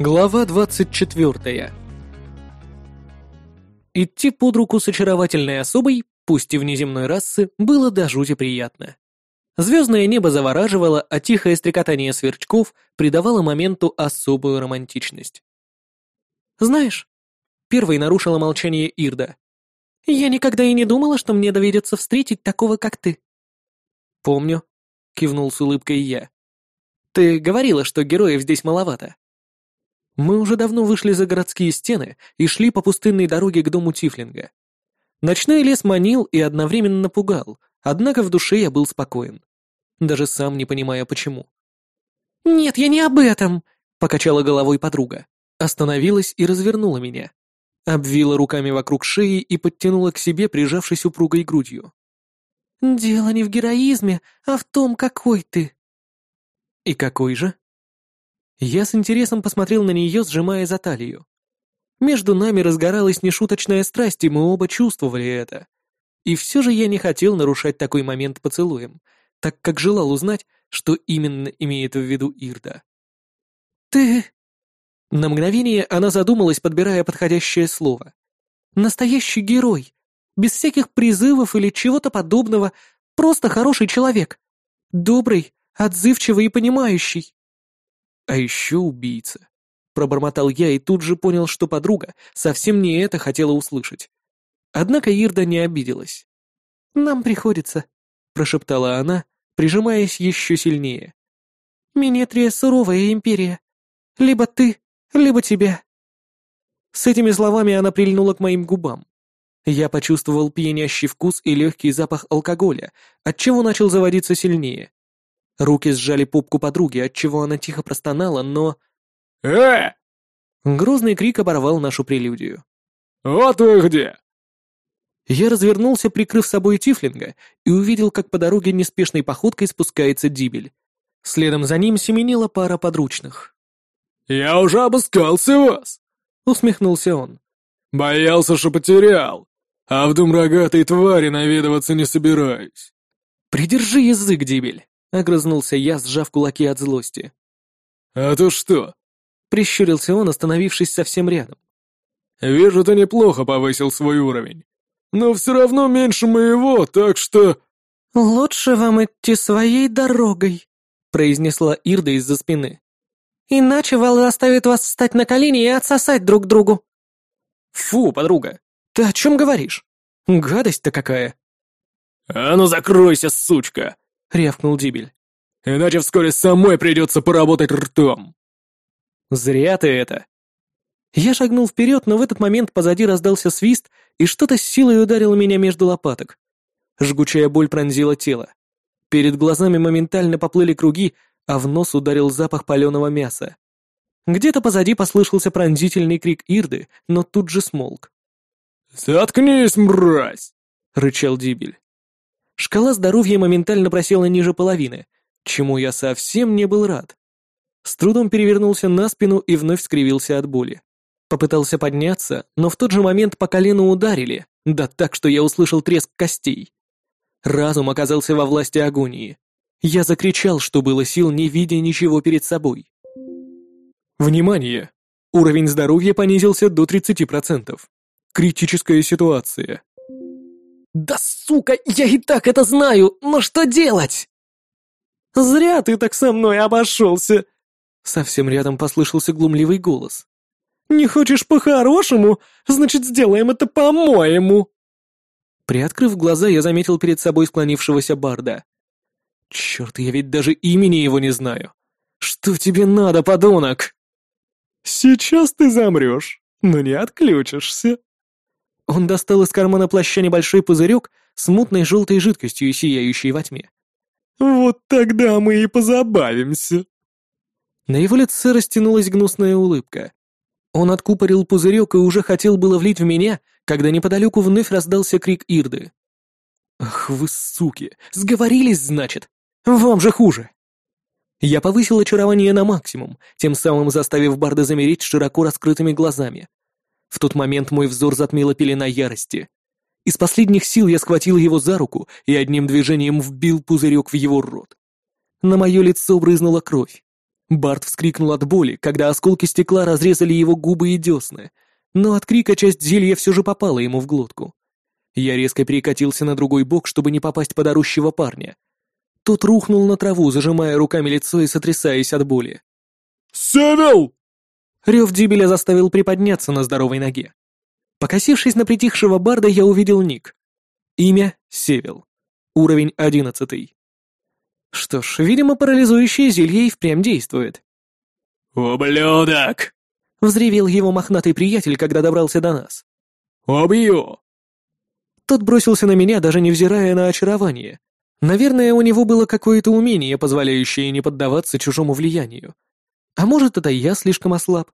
Глава 24. Идти под руку с очаровательной особой, пусть и внеземной расы, было до жути приятно. Звездное небо завораживало, а тихое стрекотание сверчков придавало моменту особую романтичность. «Знаешь», — первой нарушила молчание Ирда, «я никогда и не думала, что мне доведется встретить такого, как ты». «Помню», — кивнул с улыбкой я. «Ты говорила, что героев здесь маловато». Мы уже давно вышли за городские стены и шли по пустынной дороге к дому Тифлинга. Ночной лес манил и одновременно пугал, однако в душе я был спокоен. Даже сам не понимая почему. «Нет, я не об этом!» — покачала головой подруга. Остановилась и развернула меня. Обвила руками вокруг шеи и подтянула к себе, прижавшись упругой грудью. «Дело не в героизме, а в том, какой ты». «И какой же?» Я с интересом посмотрел на нее, сжимая за талию. Между нами разгоралась нешуточная страсть, и мы оба чувствовали это. И все же я не хотел нарушать такой момент поцелуем, так как желал узнать, что именно имеет в виду Ирда. «Ты...» На мгновение она задумалась, подбирая подходящее слово. «Настоящий герой. Без всяких призывов или чего-то подобного. Просто хороший человек. Добрый, отзывчивый и понимающий. А еще убийца. Пробормотал я и тут же понял, что подруга совсем не это хотела услышать. Однако Ирда не обиделась. «Нам приходится», — прошептала она, прижимаясь еще сильнее. «Минетрия — суровая империя. Либо ты, либо тебя». С этими словами она прильнула к моим губам. Я почувствовал пьянящий вкус и легкий запах алкоголя, отчего начал заводиться сильнее. Руки сжали попку подруги, отчего она тихо простонала, но... «Э!» Грозный крик оборвал нашу прелюдию. «Вот вы где!» Я развернулся, прикрыв собой Тифлинга, и увидел, как по дороге неспешной походкой спускается Дибель. Следом за ним семенила пара подручных. «Я уже обыскался вас!» — усмехнулся он. «Боялся, что потерял, а в дом рогатой твари наведываться не собираюсь». «Придержи язык, Дибель!» Огрызнулся я, сжав кулаки от злости. «А то что?» Прищурился он, остановившись совсем рядом. «Вижу, ты неплохо повысил свой уровень. Но все равно меньше моего, так что...» «Лучше вам идти своей дорогой», — произнесла Ирда из-за спины. «Иначе Вал заставит вас встать на колени и отсосать друг другу». «Фу, подруга, ты о чем говоришь? Гадость-то какая!» «А ну закройся, сучка!» Рявкнул Дибель. «Иначе вскоре самой придется поработать ртом». «Зря ты это». Я шагнул вперед, но в этот момент позади раздался свист, и что-то с силой ударило меня между лопаток. Жгучая боль пронзила тело. Перед глазами моментально поплыли круги, а в нос ударил запах паленого мяса. Где-то позади послышался пронзительный крик Ирды, но тут же смолк. «Заткнись, мразь!» — рычал Дибель. Шкала здоровья моментально просела ниже половины, чему я совсем не был рад. С трудом перевернулся на спину и вновь скривился от боли. Попытался подняться, но в тот же момент по колену ударили, да так, что я услышал треск костей. Разум оказался во власти агонии. Я закричал, что было сил, не видя ничего перед собой. Внимание! Уровень здоровья понизился до 30%. Критическая ситуация. «Да сука, я и так это знаю, но что делать?» «Зря ты так со мной обошелся!» Совсем рядом послышался глумливый голос. «Не хочешь по-хорошему? Значит, сделаем это по-моему!» Приоткрыв глаза, я заметил перед собой склонившегося Барда. «Черт, я ведь даже имени его не знаю! Что тебе надо, подонок?» «Сейчас ты замрешь, но не отключишься!» Он достал из кармана плаща небольшой пузырек с мутной желтой жидкостью, сияющей во тьме. «Вот тогда мы и позабавимся!» На его лице растянулась гнусная улыбка. Он откупорил пузырек и уже хотел было влить в меня, когда неподалеку вновь раздался крик Ирды. «Ах вы суки! Сговорились, значит? Вам же хуже!» Я повысил очарование на максимум, тем самым заставив Барда замереть широко раскрытыми глазами. В тот момент мой взор затмила пелена ярости. Из последних сил я схватил его за руку и одним движением вбил пузырек в его рот. На мое лицо брызнула кровь. Барт вскрикнул от боли, когда осколки стекла разрезали его губы и десны, но от крика часть зелья все же попала ему в глотку. Я резко перекатился на другой бок, чтобы не попасть под орущего парня. Тот рухнул на траву, зажимая руками лицо и сотрясаясь от боли. «Севел!» Рев Дибеля заставил приподняться на здоровой ноге. Покосившись на притихшего барда, я увидел ник. Имя — Севел. Уровень одиннадцатый. Что ж, видимо, парализующее зелье и впрямь действует. «Ублюдок!» — взревел его мохнатый приятель, когда добрался до нас. «Убью!» Тот бросился на меня, даже невзирая на очарование. Наверное, у него было какое-то умение, позволяющее не поддаваться чужому влиянию. А может, это я слишком ослаб?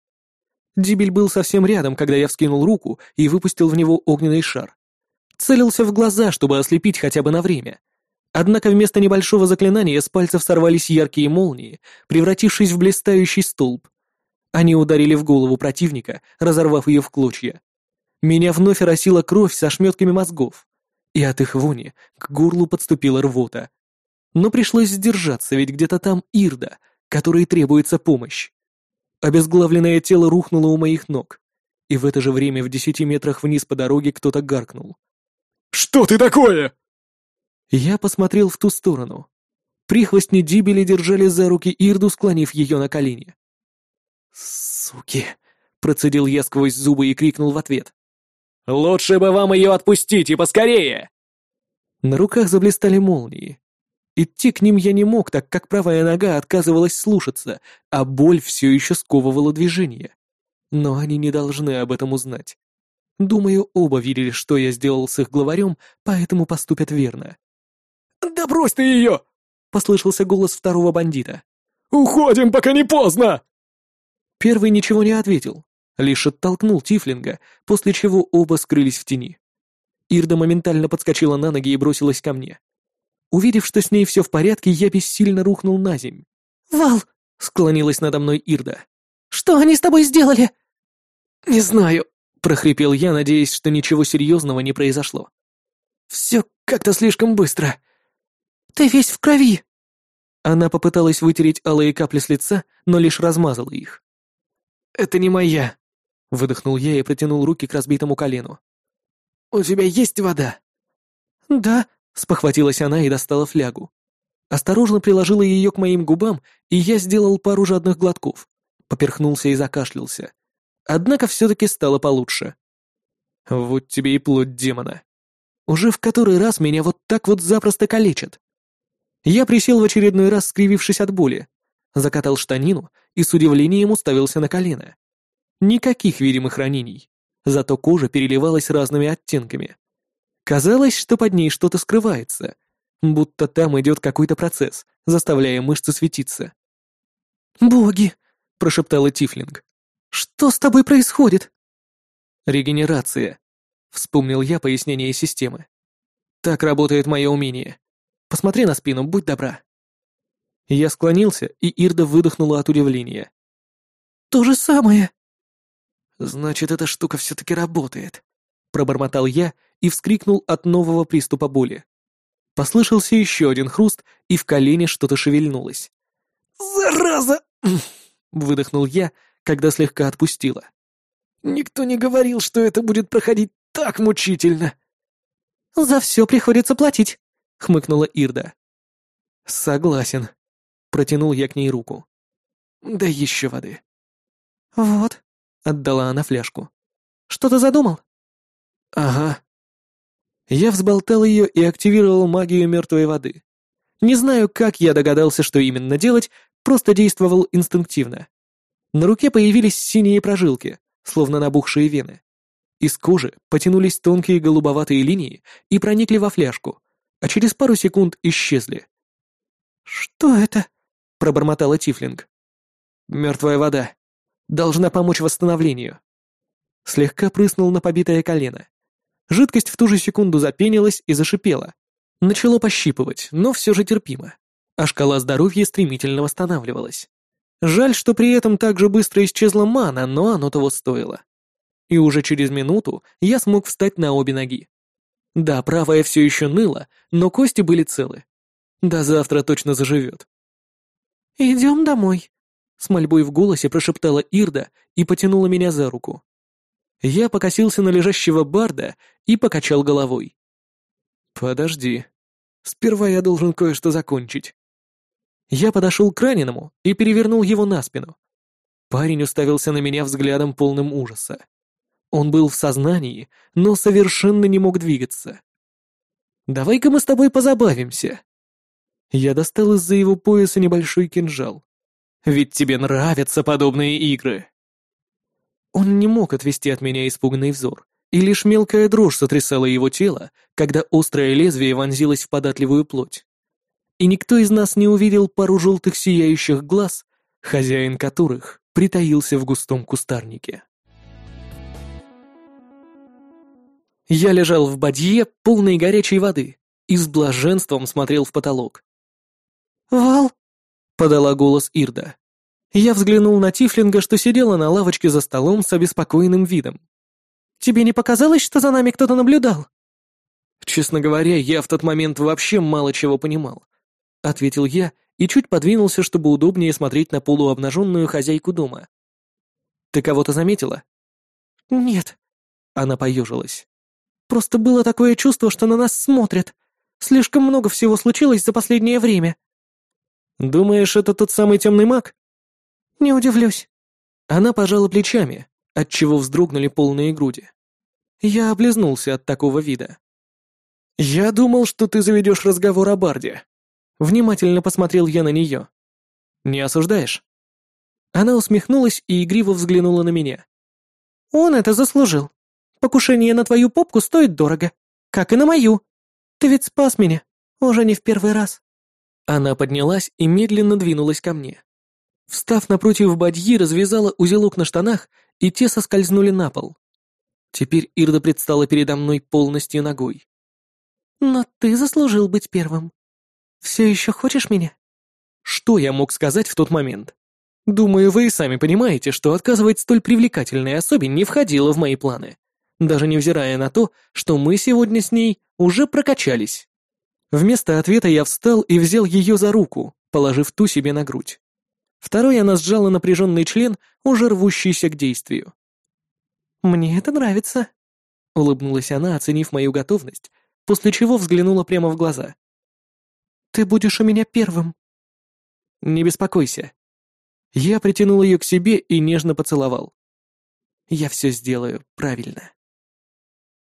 Дибель был совсем рядом, когда я вскинул руку и выпустил в него огненный шар. Целился в глаза, чтобы ослепить хотя бы на время. Однако вместо небольшого заклинания с пальцев сорвались яркие молнии, превратившись в блистающий столб. Они ударили в голову противника, разорвав ее в клочья. Меня вновь оросила кровь со шметками мозгов, и от их вони к горлу подступила рвота. Но пришлось сдержаться, ведь где-то там Ирда, которой требуется помощь. Обезглавленное тело рухнуло у моих ног, и в это же время в десяти метрах вниз по дороге кто-то гаркнул. «Что ты такое?» Я посмотрел в ту сторону. Прихвостни Дибели держали за руки Ирду, склонив ее на колени. «Суки!» — процедил я сквозь зубы и крикнул в ответ. «Лучше бы вам ее отпустить и поскорее!» На руках заблистали молнии. Идти к ним я не мог, так как правая нога отказывалась слушаться, а боль все еще сковывала движение. Но они не должны об этом узнать. Думаю, оба видели, что я сделал с их главарем, поэтому поступят верно. «Да брось ты ее!» — послышался голос второго бандита. «Уходим, пока не поздно!» Первый ничего не ответил, лишь оттолкнул Тифлинга, после чего оба скрылись в тени. Ирда моментально подскочила на ноги и бросилась ко мне. Увидев, что с ней все в порядке, я бессильно рухнул на земь. «Вал!» — склонилась надо мной Ирда. «Что они с тобой сделали?» «Не знаю», — прохрипел я, надеясь, что ничего серьезного не произошло. «Все как-то слишком быстро. Ты весь в крови!» Она попыталась вытереть алые капли с лица, но лишь размазала их. «Это не моя!» — выдохнул я и протянул руки к разбитому колену. «У тебя есть вода?» «Да», — спохватилась она и достала флягу. Осторожно приложила ее к моим губам, и я сделал пару жадных глотков. Поперхнулся и закашлялся. Однако все-таки стало получше. Вот тебе и плоть демона. Уже в который раз меня вот так вот запросто калечат. Я присел в очередной раз, скривившись от боли, закатал штанину и с удивлением уставился на колено. Никаких видимых ранений, зато кожа переливалась разными оттенками. Казалось, что под ней что-то скрывается, будто там идет какой-то процесс, заставляя мышцы светиться. «Боги!» — прошептала Тифлинг. «Что с тобой происходит?» «Регенерация», — вспомнил я пояснение системы. «Так работает мое умение. Посмотри на спину, будь добра». Я склонился, и Ирда выдохнула от удивления. «То же самое». «Значит, эта штука все-таки работает», — пробормотал я и вскрикнул от нового приступа боли. Послышался еще один хруст, и в колене что-то шевельнулось. «Зараза!» — выдохнул я, когда слегка отпустила. «Никто не говорил, что это будет проходить так мучительно!» «За все приходится платить», — хмыкнула Ирда. «Согласен». Протянул я к ней руку. «Да еще воды». «Вот», — отдала она фляжку. «Что ты задумал?» «Ага». Я взболтал ее и активировал магию мертвой воды. Не знаю, как я догадался, что именно делать, просто действовал инстинктивно. На руке появились синие прожилки, словно набухшие вены. Из кожи потянулись тонкие голубоватые линии и проникли во фляжку, а через пару секунд исчезли. «Что это?» — пробормотала Тифлинг. «Мертвая вода. Должна помочь восстановлению». Слегка прыснул на побитое колено. Жидкость в ту же секунду запенилась и зашипела. Начало пощипывать, но все же терпимо. А шкала здоровья стремительно восстанавливалась. Жаль, что при этом так же быстро исчезла мана, но оно того стоило. И уже через минуту я смог встать на обе ноги. Да, правая все еще ныла, но кости были целы. До завтра точно заживет. «Идем домой», — С мольбой в голосе прошептала Ирда и потянула меня за руку. Я покосился на лежащего барда и покачал головой. «Подожди. Сперва я должен кое-что закончить». Я подошел к раненому и перевернул его на спину. Парень уставился на меня взглядом полным ужаса. Он был в сознании, но совершенно не мог двигаться. «Давай-ка мы с тобой позабавимся». Я достал из-за его пояса небольшой кинжал. Ведь тебе нравятся подобные игры. Он не мог отвести от меня испуганный взор, и лишь мелкая дрожь сотрясала его тело, когда острое лезвие вонзилось в податливую плоть. И никто из нас не увидел пару желтых сияющих глаз, хозяин которых притаился в густом кустарнике. Я лежал в бадье, полной горячей воды, и с блаженством смотрел в потолок. «Вал!» подала голос Ирда. Я взглянул на Тифлинга, что сидела на лавочке за столом с обеспокоенным видом. «Тебе не показалось, что за нами кто-то наблюдал?» «Честно говоря, я в тот момент вообще мало чего понимал», — ответил я и чуть подвинулся, чтобы удобнее смотреть на полуобнаженную хозяйку дома. «Ты кого-то заметила?» «Нет». Она поежилась. «Просто было такое чувство, что на нас смотрят. Слишком много всего случилось за последнее время». «Думаешь, это тот самый темный маг?» «Не удивлюсь». Она пожала плечами, отчего вздрогнули полные груди. Я облизнулся от такого вида. «Я думал, что ты заведешь разговор о Барде». Внимательно посмотрел я на нее. «Не осуждаешь?» Она усмехнулась и игриво взглянула на меня. «Он это заслужил. Покушение на твою попку стоит дорого, как и на мою. Ты ведь спас меня, уже не в первый раз». Она поднялась и медленно двинулась ко мне. Встав напротив бадьи, развязала узелок на штанах, и те соскользнули на пол. Теперь Ирда предстала передо мной полностью ногой. «Но ты заслужил быть первым. Все еще хочешь меня?» Что я мог сказать в тот момент? Думаю, вы и сами понимаете, что отказывать столь привлекательной особе не входило в мои планы, даже невзирая на то, что мы сегодня с ней уже прокачались. Вместо ответа я встал и взял ее за руку, положив ту себе на грудь. Второй она сжала напряженный член, уже рвущийся к действию. «Мне это нравится», — улыбнулась она, оценив мою готовность, после чего взглянула прямо в глаза. «Ты будешь у меня первым». «Не беспокойся». Я притянул ее к себе и нежно поцеловал. «Я все сделаю правильно».